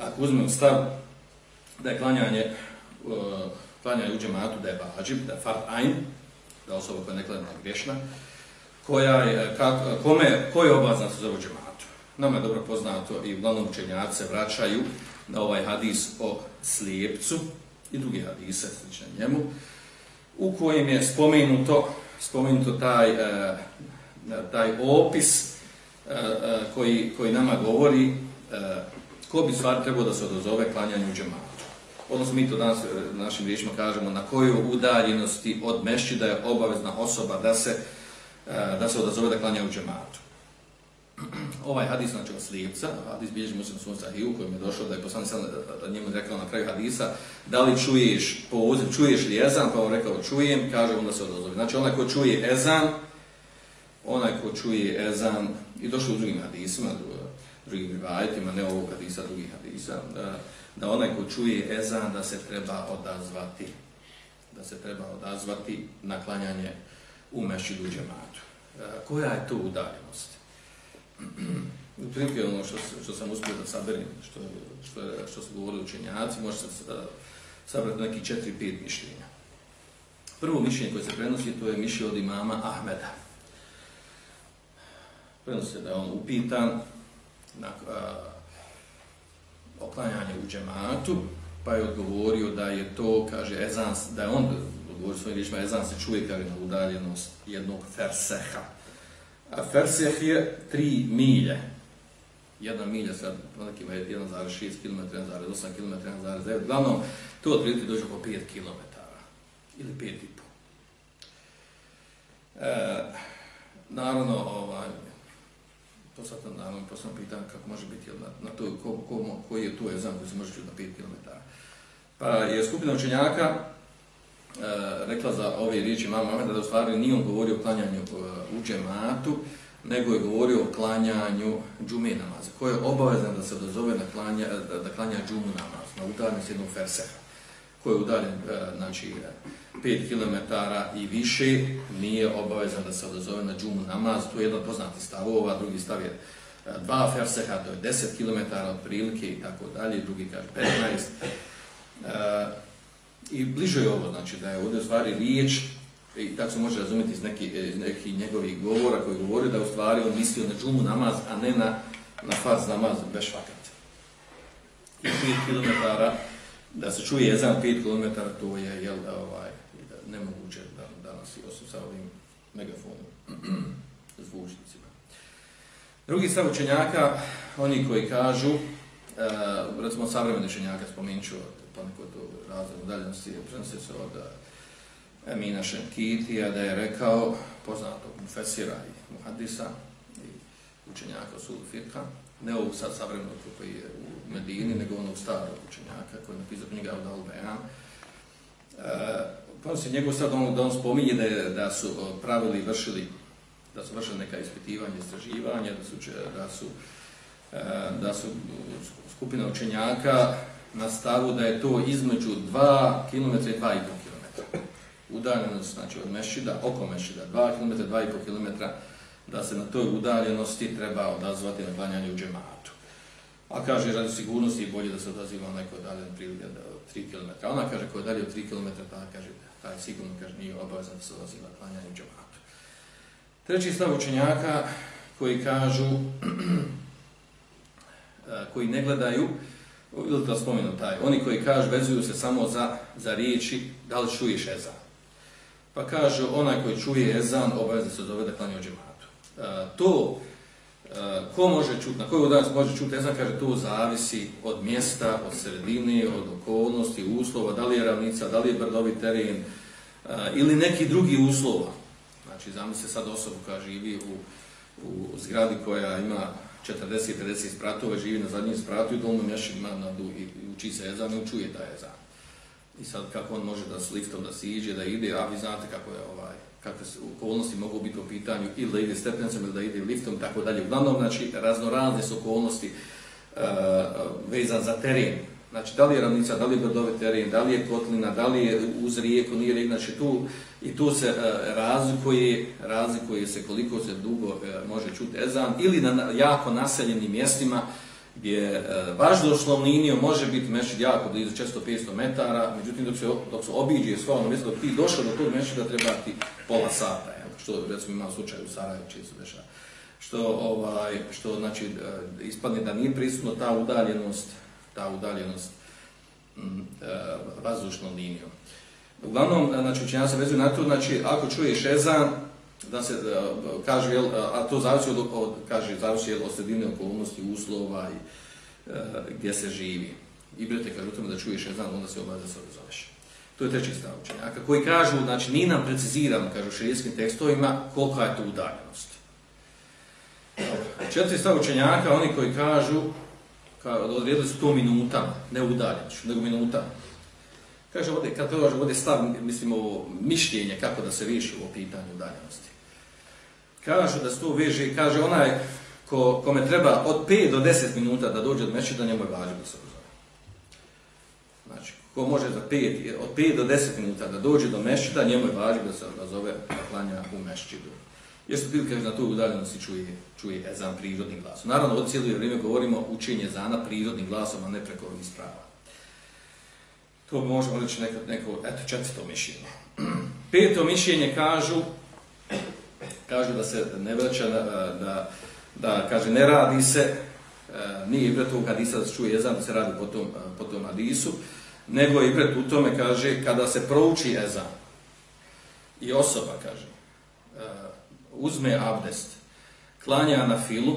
ako uzmemo stav da je klanjanje, uh, klanjanje u džematu da je bađib, da je fart ajn, da osoba koja je grešna, koja je, eh, kak, eh, kome, ko je obazan se zove džematu. Nama je dobro poznato i uglavnom učenjaci se vraćaju na ovaj hadis o slijepcu i drugi hadise slične njemu, u kojem je spomenuto, spomenuto taj, uh, taj opis uh, uh, koji, koji nama govori uh, ko bi stvar trebao da se odozove klanjanju u džematu. Odnosno mi to danas e, našim riječima kažemo na kojoj udaljenosti od mešćida je obavezna osoba da se, e, da se odazove da klanja u džematu. Ovaj hadis znači od slijepca, hadis bilježi muslim sun sahiju kojem je došao da je poslani sam njemu rekao na kraju hadisa da li čuješ poziv, čuješ li ezan, pa on rekao čujem, kaže onda se odazove. Znači onaj ko čuje ezan, onaj ko čuje ezan i došlo u drugim hadisima, drugim rivajetima, ne ovog hadisa, drugih hadisa, da, da onaj ko čuje ezan da se treba odazvati, da se treba odazvati na klanjanje u mešćidu džematu. E, koja je to udaljenost? U prilike ono što, što sam uspio da saberim, što, što, što su govorili učenjaci, može se sabrati neki četiri, pet mišljenja. Prvo mišljenje koje se prenosi, to je mišljenje od imama Ahmeda. Prenosi se da je on upitan, na oklanjanje u džematu, pa je odgovorio da je to, kaže, ezan, da je on odgovorio svojim riječima, ezan se čuje, kaže, na udaljenost jednog ferseha. A ferseh je tri milje. Jedna milja, sad, nekima pa je 1,6 km, 1,8 km, 1,9 Glavno, to otprilike dođe oko 5 km. Ili 5,5. E, naravno, ovaj, to sad tam pa sam pitan kako može biti na, na to, ko, ko, koji je to ezan koji se može čuti na 5 km. Pa je skupina učenjaka e, rekla za ove riječi mama Ahmeda da u stvari nije on govorio o klanjanju e, u džematu, nego je govorio o klanjanju džume namaza, koje je obavezan da se dozove da klanja, da, da klanja džumu namaz, na udaljenost jednog ferseha, koji je udaljen, e, znači, 5 km i više nije obavezan da se odazove na džumu namaz. To je jedan poznati stavova, drugi stav je e, 2 ferseha, to je 10 km od prilike i tako dalje, drugi kaže 15. E, I bliže je ovo, znači da je ovdje u stvari riječ, i tako se može razumjeti iz neki, e, neki njegovih govora koji govori da u stvari on mislio na džumu namaz, a ne na, na faz namaz bez švakat. I 5 km, da se čuje jezan 5 km, to je, jel, ovaj, nemoguće da danas i osim sa ovim megafonom zvučnicima. Drugi stav učenjaka, oni koji kažu, uh, recimo savremeni učenjaka, spominut ću pa neko to razred udaljenosti, prenosi se od uh, Emina Šenkitija, da je rekao, poznatog mufesira i muhadisa, i učenjaka Sulu Firka, ne ovog sad savremenog koji je u Medini, nego onog starog učenjaka koji je napisao knjiga od Al-Bejan, uh, Pa se njegov sad on, da on spominje da, je, da su pravili vršili da su vršili neka ispitivanja, istraživanja, da su, da su, e, da su skupina učenjaka na stavu da je to između 2 km i 2,5 km. Udaljenost, znači od Mešida, oko Mešida, 2 km, 2,5 km, da se na toj udaljenosti treba odazvati na klanjanje u džematu. A kaže, radi sigurnosti je bolje da se odaziva neko dalje prilike od 3 km. Ona kaže, ko je dalje od 3 km, ta kaže, taj sigurno kaže nije obavezan da se odaziva klanjanje u džematu. Treći stav učenjaka koji kažu, eh, koji ne gledaju, ili da spomenu taj, oni koji kažu, vezuju se samo za, za riječi, da li čuješ ezan. Pa kažu, onaj koji čuje ezan, obavezno se dovede klanje u džematu. E, to, e, ko može čuti, na koju udarac može čuti ezan, kaže, to zavisi od mjesta, od sredine, od okolnosti, uslova, da li je ravnica, da li je brdovi teren, e, ili neki drugi uslova. Znači, zamisli sad osobu koja živi u, u zgradi koja ima 40-50 spratova, živi na zadnjem spratu i dolno mješi ima na du, i, uči se jezan i učuje taj jezan. I sad kako on može da s liftom da siđe, da ide, a vi znate kako je ovaj, kakve su okolnosti mogu biti u pitanju, ili da ide stepencem, ili da ide liftom, tako dalje. Uglavnom, znači, raznorazne su okolnosti uh, vezan za teren. Znači, da li je ravnica, da li je brdove teren, da li je kotlina, da li je uz rijeku, nije rijek, znači tu, i tu se uh, razlikuje, razlikuje se koliko se dugo uh, može čuti ezan, ili na jako naseljenim mjestima, gdje e, linijom može biti mešid jako blizu 400-500 metara, međutim dok se, dok se obiđe sva ono mjesto, dok ti došao do tog mešida treba ti pola sata, jel? što recimo ima slučaj u Sarajevo čije se dešava. Što, ovaj, što znači, e, ispadne da nije prisutno ta udaljenost, ta udaljenost mm, vazdušnom linijom. Uglavnom, e, znači, učenja se vezuju na to, znači, ako čuješ ezan, da se da, kaže jel, a to zavisi od, od kaže zavisi jel, od sredine okolnosti uslova i e, gdje se živi. I brate kaže tome da čuješ jedan onda se obavlja sa se odazoveš to je treći stav učenjaka koji kažu znači ni nam preciziram kažu šerijskim tekstovima kolika je to udaljenost. Četiri stav učenjaka oni koji kažu kao odredili su to minuta ne udaljenošću nego minuta Kaže ovdje, kad to ovdje stav, mislim, ovo mišljenje kako da se riješi ovo pitanje udaljenosti. Kažu da se to veže, kaže onaj ko, kome treba od 5 do 10 minuta da dođe od mešćida, njemu je važno da se uzove. Znači, ko može za 5, od 5 do 10 minuta da dođe do mešćida, njemu je važno da se nazove da klanja u mešćidu. Jer se prilike na tu udaljenosti čuje, čuje ezan prirodnim glasom. Naravno, od cijelo vrijeme govorimo učenje zana prirodnim glasom, a ne preko ovih sprava. To možemo reći neko, neko eto, četvrto mišljenje. Peto mišljenje kažu, kažu da se ne vraća, da, da, da kaže ne radi se, e, nije ibret ovog hadisa da se čuje ezan, da se radi po tom, e, po tom hadisu, nego je ibret u tome, kaže, kada se prouči ezan i osoba, kaže, e, uzme abdest, klanja na filu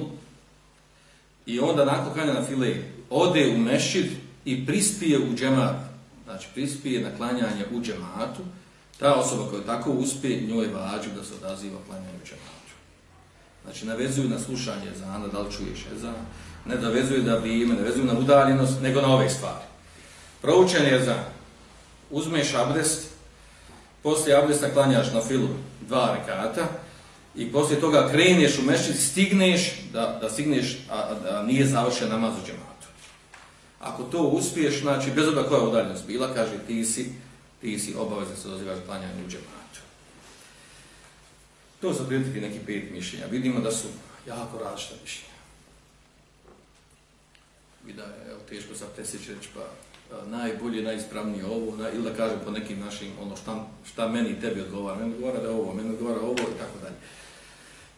i onda nakon klanja na file ode u mešid i prispije u džemat znači prispije na klanjanje u džematu, ta osoba koja tako uspije, njoj je vađu da se odaziva klanjanje u džematu. Znači, ne vezuju na slušanje zana, da li čuješ ezan, ne da vezuju da vrijeme, ne vezuju na udaljenost, nego na ove stvari. Proučen je za uzmeš abdest, poslije abdesta klanjaš na filu dva rekata i poslije toga kreneš u mešćit, stigneš da, da stigneš, a, a, a nije završen namaz u džematu. Ako to uspiješ, znači, bez obzira koja je udaljenost bila, kaže, ti si, ti si obavezno se dozivaš klanjanje u džematu. To su prijatelji neki pet mišljenja. Vidimo da su jako različita mišljenja. Vida je, evo, teško sad presjeći reći, pa e, najbolje, najispravnije ovo, na, ili da kažem po nekim našim, ono, šta, šta meni i tebi odgovara. Meni odgovara da ovo, meni odgovara ovo i tako dalje.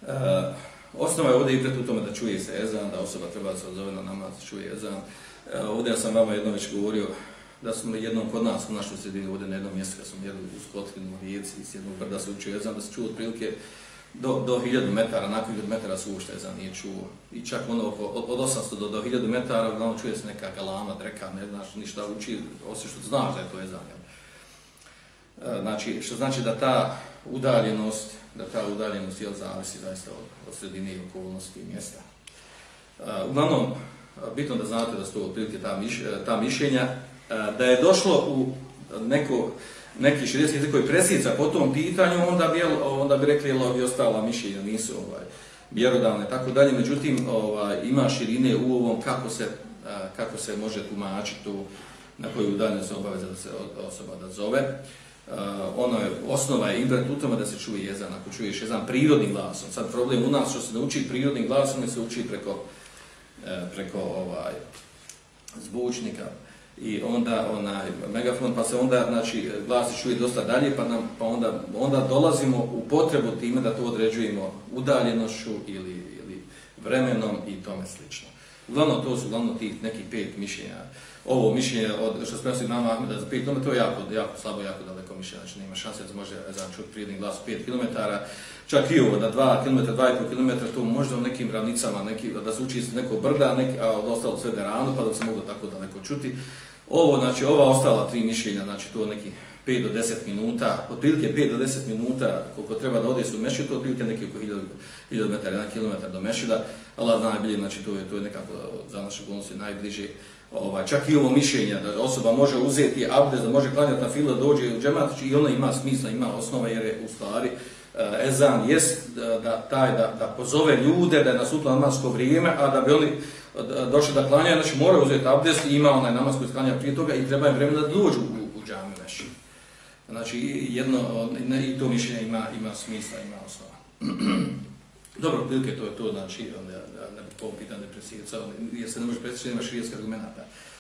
E, osnova je ovdje i pred u tome da čuje se ezan, da osoba treba da se odzove na namaz, čuje ezan. Ovdje sam vama jednom već govorio da smo jednom kod nas u našoj sredini ovdje na jednom mjestu kad smo jedli u Skotlinu, u Rijeci, s jednog brda se učio jezan, da se čuo otprilike do, do 1000 metara, nakon 1000 metara su uopšte jezan nije čuo. I čak ono od, od 800 do, do 1000 metara, uglavnom čuje se neka galama, dreka, ne znaš ništa uči, osim što znaš da je to jezan. E, znači, što znači da ta udaljenost, da ta udaljenost jel, zavisi zaista od, od sredine i okolnosti i mjesta. Uh, uglavnom, bitno da znate da su to otprilike ta, miš, e, ta mišljenja, e, da je došlo u neko, neki širijski jezik koji presica po tom pitanju, onda bi, onda bi rekli jel, bi ostala mišljenja, nisu ovaj, vjerodavne, tako dalje. Međutim, ovaj, ima širine u ovom kako se, e, kako se može tumačiti tu na koju dalje se obaveza da se osoba da zove. Uh, ono je, osnova je ibrat u tome da se čuje jezan, ako čuješ jezan prirodnim glasom. Sad problem u nas što se ne uči prirodnim glasom, ne se uči preko E, preko ovaj zvučnika i onda onaj megafon pa se onda znači glas čuje dosta dalje pa nam pa onda onda dolazimo u potrebu time da to određujemo udaljenošću ili ili vremenom i tome slično. Uglavnom to su uglavnom tih nekih pet mišljenja. Ovo mišljenje od što smo nama Ahmeda za 5 km to je jako jako slabo jako daleko mišljenje, znači nema šanse da može za čuti prijedni glas 5 km čak i ovo, na 2 km, 2,5 km, to možda u nekim ravnicama, neki, da se uči iz nekog brda, neki, a od ostalo sve rano, pa da se mogu tako daleko čuti. Ovo, znači, ova ostala tri mišljenja, znači to neki 5 do 10 minuta, otprilike 5 do 10 minuta, koliko treba da ode su mešću, to otprilike neki oko 1000, 1000 metara, 1 km do mešćida, Allah zna najbolje, znači to je, to je nekako za naše bolnosti najbliže. Ovaj, čak i ovo mišljenje da osoba može uzeti abdest, da može klanjati na filo, dođe u džemat, znači, i ona ima smisla, ima osnova jer je u stvari, eh, ezan jest da, da taj da, da pozove ljude da je nasutlo namasko vrijeme, a da bi oni došli da klanjaju, znači mora uzeti abdest i ima onaj namaz koji sklanja prije toga i treba im vremena da dođu u, u džami veši. Znači jedno, i to mišljenje ima, ima smisla, ima osnova. Dobro, prilike to je to, znači, onda, ne ne, po ovom pitanju ne presjecao, jer se ne može presjecati, nema širijetskih argumenta.